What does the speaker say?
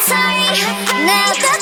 sorry, now